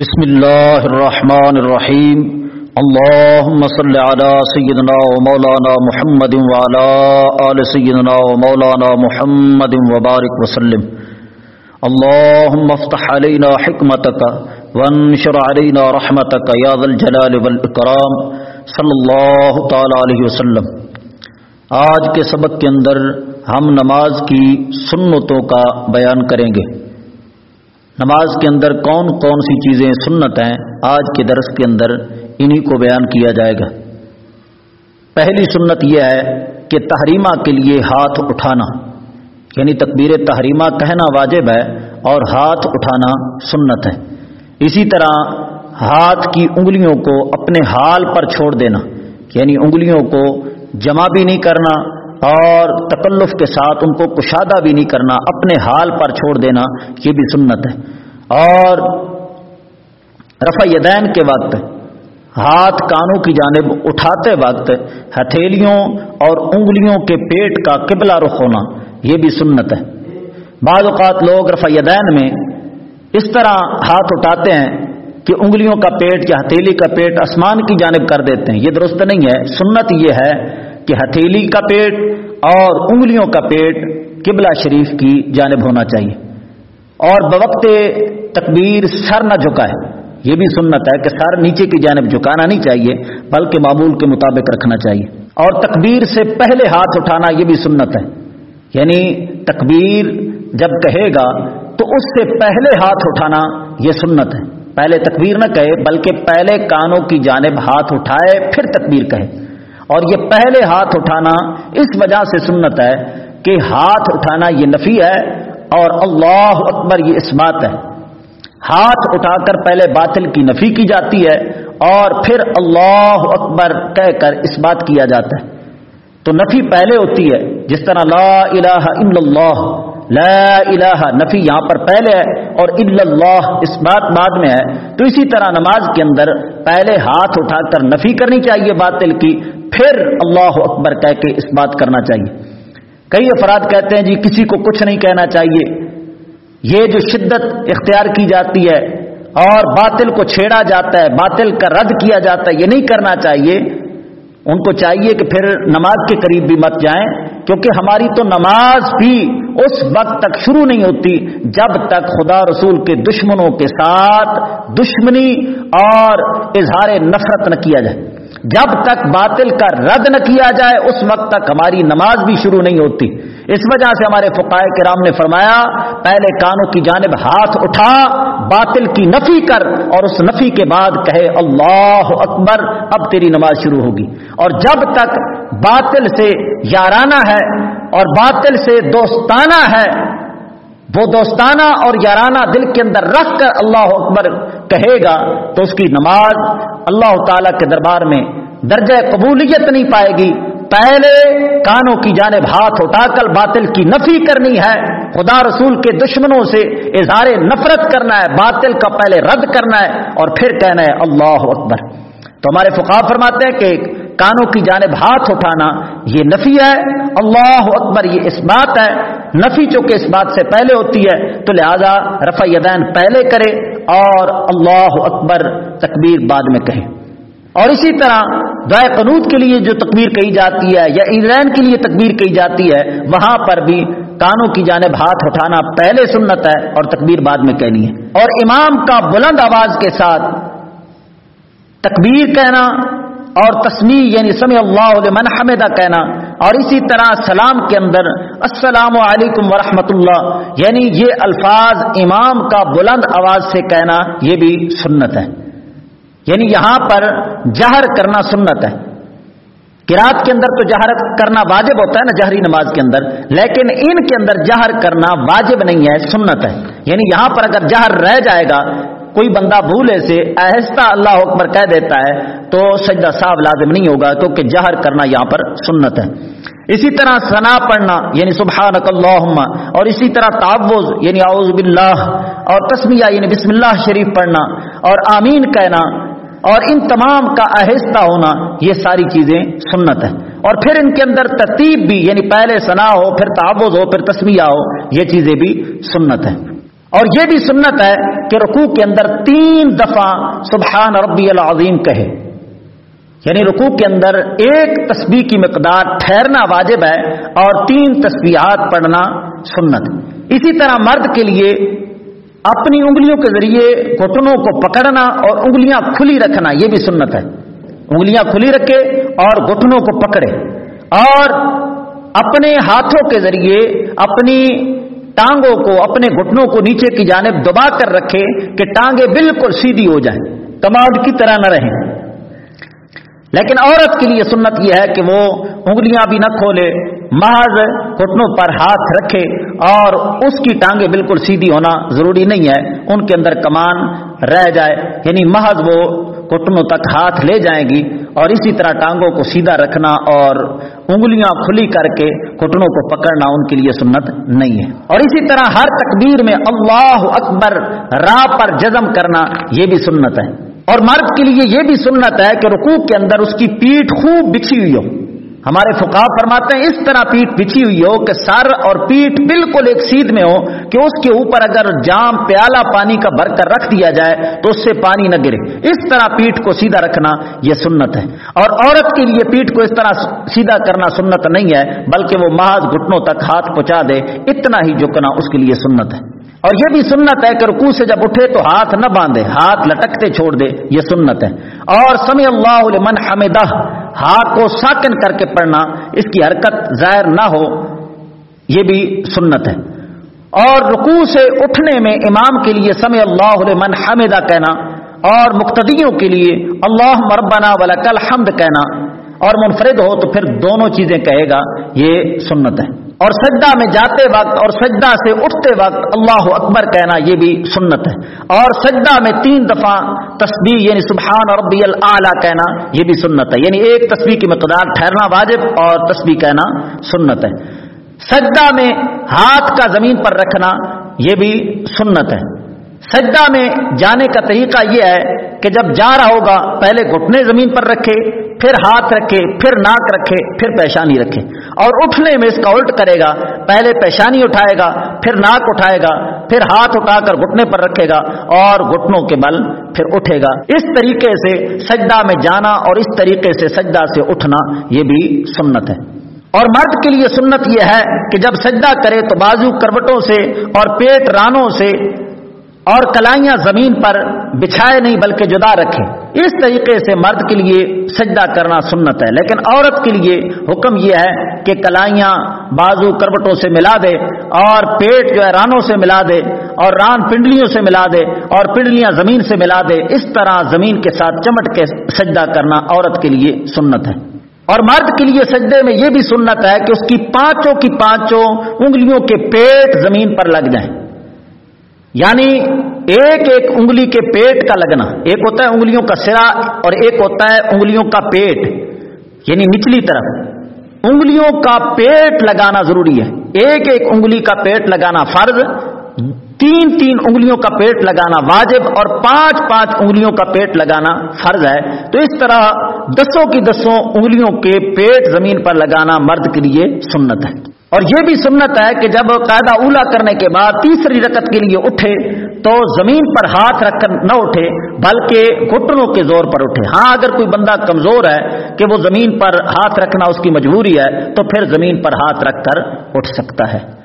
بسم الله الرحمن الرحيم. اللهم صل على سيدنا ومولانا محمد وعلى آل سيدنا ومولانا محمد وبارك وسلم. اللهم افتح علينا حكمتك وانشر علينا رحمتك يا ذا الجلال والإكرام. صلی اللہ تعالی علیہ وسلم. آج کے سبق کے اندر ہم نماز کی سنتوں کا بیان کریں گے. نماز کے اندر کون کون سی چیزیں سنت ہیں، آج کے درس کے اندر انہی کو بیان کیا جائے گا۔ پہلی سنت یہ ہے کہ تحریمہ کے لیے ہاتھ اٹھانا یعنی تکبیر تحریمہ کہنا واجب ہے اور ہاتھ اٹھانا سنت ہے۔ اسی طرح ہاتھ کی انگلیوں کو اپنے حال پر چھوڑ دینا یعنی انگلیوں کو جمع بھی نہیں کرنا اور تکلف کے ساتھ ان کو کشادہ بھی نہیں کرنا، اپنے حال پر چھوڑ دینا، یہ بھی سنت ہے۔ اور رفع یدین کے وقت، ہاتھ کانوں کی جانب اٹھاتے وقت، ہتھیلیوں اور انگلیوں کے پیٹ کا قبلہ رخ ہونا، یہ بھی سنت ہے۔ بعض اوقات لوگ رفع یدین میں اس طرح ہاتھ اٹھاتے ہیں کہ انگلیوں کا پیٹ یا ہتھیلی کا پیٹ آسمان کی جانب کر دیتے ہیں۔ یہ درست نہیں ہے۔ سنت یہ ہے کہ ہتھیلی کا پیٹ اور انگلیوں کا پیٹ قبلہ شریف کی جانب ہونا چاہیے اور بوقت تکبیر سر نہ جھکائے۔ یہ بھی سنت ہے کہ سر نیچے کی جانب جھکانا نہیں چاہیے، بلکہ معمول کے مطابق رکھنا چاہیے۔ اور تکبیر سے پہلے ہاتھ اٹھانا یہ بھی سنت ہے۔ یعنی تکبیر جب کہے گا تو اس سے پہلے ہاتھ اٹھانا یہ سنت ہے۔ پہلے تکبیر نہ کہے، بلکہ پہلے کانوں کی جانب ہاتھ اٹھائے، پھر تکبیر کہے۔ اور یہ پہلے ہاتھ اٹھانا اس وجہ سے سنت ہے کہ ہاتھ اٹھانا یہ نفی ہے اور اللہ اکبر یہ اس بات ہے۔ ہاتھ اٹھا کر پہلے باطل کی نفی کی جاتی ہے اور پھر اللہ اکبر کہہ کر اس بات کیا جاتا ہے۔ تو نفی پہلے ہوتی ہے، جس طرح لا الہ الا اللہ لا الہ نفی یہاں پر پہلے ہے اور الا اللہ اس بات بعد میں ہے۔ تو اسی طرح نماز کے اندر پہلے ہاتھ اٹھا کر نفی کرنی چاہیے باطل کی، پھر اللہ اکبر کہہ کے اس بات کرنا چاہیے۔ کئی افراد کہتے ہیں جی کسی کو کچھ نہیں کہنا چاہیے۔ یہ جو شدت اختیار کی جاتی ہے اور باطل کو چھیڑا جاتا ہے، باطل کا رد کیا جاتا ہے، یہ نہیں کرنا چاہیے۔ ان کو چاہیے کہ پھر نماز کے قریب بھی مت جائیں۔ کیونکہ ہماری تو نماز بھی اس وقت تک شروع نہیں ہوتی جب تک خدا رسول کے دشمنوں کے ساتھ دشمنی اور اظہار نفرت نہ کیا جائے۔ جب تک باطل کا رد نہ کیا جائے، اس وقت تک ہماری نماز بھی شروع نہیں ہوتی۔ اس وجہ سے ہمارے فقائے کرام نے فرمایا، پہلے کانوں کی جانب ہاتھ اٹھا، باطل کی نفی کر اور اس نفی کے بعد کہے، اللہ اکبر، اب تیری نماز شروع ہوگی۔ اور جب تک باطل سے یارانہ ہے اور باطل سے دوستانہ ہے۔ وہ دوستانہ اور یارانہ دل کے اندر رکھ کر اللہ اکبر کہے گا تو اس کی نماز اللہ تعالی کے دربار میں درجہ قبولیت نہیں پائے گی۔ پہلے کانوں کی جانب ہاتھ اٹھا کر باطل کی نفی کرنی ہے۔ خدا رسول کے دشمنوں سے اظہار نفرت کرنا ہے۔ باطل کا پہلے رد کرنا ہے اور پھر کہنا ہے اللہ اکبر۔ تو ہمارے فقا فرماتے ہیں کہ کانوں کی جانب ہاتھ اٹھانا یہ نفی ہے، اللہ اکبر یہ اس بات ہے۔ نفی چونکہ اس بات سے پہلے ہوتی ہے، تو لہذا رفع یدین پہلے کرے اور اللہ اکبر تکبیر بعد میں کہے۔ اور اسی طرح دعائے قنوت کے لیے جو تکبیر کہی جاتی ہے یا ایران کے لیے تکبیر کہی جاتی ہے، وہاں پر بھی کانوں کی جانب ہاتھ اٹھانا پہلے سنت ہے اور تکبیر بعد میں کہنی ہے۔ اور امام کا بلند آواز کے ساتھ تکبیر کہنا اور تسمی یعنی سمی اللہ من حمدہ کہنا اور اسی طرح سلام کے اندر السلام علیکم ورحمۃ اللہ یعنی یہ الفاظ امام کا بلند آواز سے کہنا یہ بھی سنت ہے۔ یعنی یہاں پر جہر کرنا سنت ہے۔ کراط کے اندر تو جہر کرنا واجب ہوتا ہے نا جہری نماز کے اندر، لیکن ان کے اندر جہر کرنا واجب نہیں ہے، سنت ہے۔ یعنی یہاں پر اگر جہر رہ جائے گا کوئی بندہ بھولے سے آہستہ اللہ اکبر کہہ دیتا ہے تو سجدہ صاحب لازم نہیں ہوگا کیونکہ جہر کرنا یہاں پر سنت ہے۔ اسی طرح ثنا پڑھنا یعنی سبحانک اللہم، اور اسی طرح تعوض یعنی اعوذ باللہ، اور تسمیہ یعنی بسم اللہ شریف پڑھنا، اور آمین کہنا، اور ان تمام کا آہستہ ہونا، یہ ساری چیزیں سنت ہے اور پھر ان کے اندر ترتیب بھی یعنی پہلے ثنا ہو، پھر تعوض ہو، پھر تسمیہ ہو، یہ چیزیں بھی سنت ہیں۔ اور یہ بھی سنت ہے کہ رکوع کے اندر تین دفعہ سبحان ربی العظیم کہے۔ یعنی رکوع کے اندر ایک تسبیح کی مقدار ٹھہرنا واجب ہے اور تین تسبیحات پڑھنا سنت۔ اسی طرح مرد کے لیے اپنی انگلیوں کے ذریعے گھٹنوں کو پکڑنا اور انگلیاں کھلی رکھنا، یہ بھی سنت ہے۔ انگلیاں کھلی رکھے اور گھٹنوں کو پکڑے۔ اور اپنے ہاتھوں کے ذریعے اپنی ٹانگوں کو، اپنے گھٹنوں کو نیچے کی جانب دبا کر رکھے کہ ٹانگیں بالکل سیدھی ہو جائیں، کماؤڈ کی طرح نہ رہیں۔ لیکن عورت کے لیے سنت یہ ہے کہ وہ انگلیاں بھی نہ کھولے، محض گھٹنوں پر ہاتھ رکھے اور اس کی ٹانگیں بالکل سیدھی ہونا ضروری نہیں ہے۔ ان کے اندر کمان رہ جائے یعنی محض وہ گھٹنوں تک ہاتھ لے جائیں گی اور اسی طرح ٹانگوں کو سیدھا رکھنا اور انگلیاں کھلی کر کے گھٹنوں کو پکڑنا ان کے لیے سنت نہیں ہے۔ اور اسی طرح ہر تکبیر میں اللہ اکبر راہ پر جزم کرنا یہ بھی سنت ہے۔ اور مرد کے لیے یہ بھی سنت ہے کہ رکوع کے اندر اس کی پیٹ خوب بچھی ہوئی ہو۔ ہمارے فقا فرماتے ہیں، اس طرح پیٹ بچھی ہوئی ہو کہ سر اور پیٹ بالکل ایک سیدھ میں ہو کہ اس کے اوپر اگر جام پیالہ پانی کا بھر کر رکھ دیا جائے تو اس سے پانی نہ گرے۔ اس طرح پیٹ کو سیدھا رکھنا یہ سنت ہے۔ اور عورت کے لیے پیٹ کو اس طرح سیدھا کرنا سنت نہیں ہے، بلکہ وہ محض گھٹنوں تک ہاتھ پہنچا دے، اتنا ہی جھکنا اس کے لیے سنت ہے۔ اور یہ بھی سنت ہے کہ رکوع سے جب اٹھے تو ہاتھ نہ باندھے، ہاتھ لٹکتے چھوڑ دے، یہ سنت ہے۔ اور سمی اللہ لمن حمدہ، ہاتھ کو ساکن کر کے پڑھنا، اس کی حرکت ظاہر نہ ہو، یہ بھی سنت ہے۔ اور رکوع سے اٹھنے میں امام کے لیے سمی اللہ لمن حمدہ کہنا، اور مقتدیوں کے لیے اللہ مربنا ولک الحمد کہنا، اور منفرد ہو تو پھر دونوں چیزیں کہے گا، یہ سنت ہے۔ اور سجدہ میں جاتے وقت اور سجدہ سے اٹھتے وقت اللہ اکبر کہنا یہ بھی سنت ہے۔ اور سجدہ میں تین دفعہ تسبیح یعنی سبحان ربی العلیٰ کہنا یہ بھی سنت ہے۔ یعنی ایک تسبیح کی مقدار ٹھہرنا واجب اور تسبیح کہنا سنت ہے۔ سجدہ میں ہاتھ کا زمین پر رکھنا یہ بھی سنت ہے۔ سجدہ میں جانے کا طریقہ یہ ہے کہ جب جا رہا ہوگا، پہلے گھٹنے زمین پر رکھے، پھر ہاتھ رکھے، پھر ناک رکھے، پھر پیشانی رکھے۔ اور اٹھنے میں اس کا الٹ کرے گا، پہلے پیشانی اٹھائے گا، پھر ناک اٹھائے گا، پھر ہاتھ اٹھا کر گھٹنے پر رکھے گا اور گھٹنوں کے بل پھر اٹھے گا۔ اس طریقے سے سجدہ میں جانا اور اس طریقے سے سجدہ سے اٹھنا، یہ بھی سنت ہے۔ اور مرد کے لیے سنت یہ ہے کہ جب سجدہ کرے تو بازو کروٹوں سے اور پیٹ رانوں سے اور کلائیاں زمین پر بچھائے نہیں بلکہ جدا رکھے۔ اس طریقے سے مرد کے لیے سجدہ کرنا سنت ہے، لیکن عورت کے لیے حکم یہ ہے کہ کلائیاں بازو کروٹوں سے ملا دے اور پیٹ جو ہے رانوں سے ملا دے اور ران پنڈلیوں سے ملا دے اور پنڈلیاں زمین سے ملا دے۔ اس طرح زمین کے ساتھ چمٹ کے سجدہ کرنا عورت کے لیے سنت ہے۔ اور مرد کے لیے سجدے میں یہ بھی سنت ہے کہ اس کی پانچوں کی پانچوں انگلیوں کے پیٹ زمین پر لگ جائیں۔ یعنی ایک ایک انگلی کے پیٹ کا لگنا، ایک ہوتا ہے انگلیوں کا سرا اور ایک ہوتا ہے انگلیوں کا پیٹ یعنی نچلی طرف۔ انگلیوں کا پیٹ لگانا ضروری ہے۔ ایک ایک انگلی کا پیٹ لگانا فرض۔ تین تین انگلیوں کا پیٹ لگانا واجب اور پانچ پانچ انگلیوں کا پیٹ لگانا فرض ہے۔ تو اس طرح دسوں کی دسوں انگلیوں کے پیٹ زمین پر لگانا مرد کے لیے سنت ہے۔ اور یہ بھی سنت ہے کہ جب قاعدہ اولا کرنے کے بعد تیسری رکت کے لیے اٹھے تو زمین پر ہاتھ رکھ کر نہ اٹھے، بلکہ گھٹنوں کے زور پر اٹھے۔ ہاں اگر کوئی بندہ کمزور ہے کہ وہ زمین پر ہاتھ رکھنا اس کی مجبوری ہے، تو پھر زمین پر ہاتھ رکھ کر اٹھ سکتا ہے۔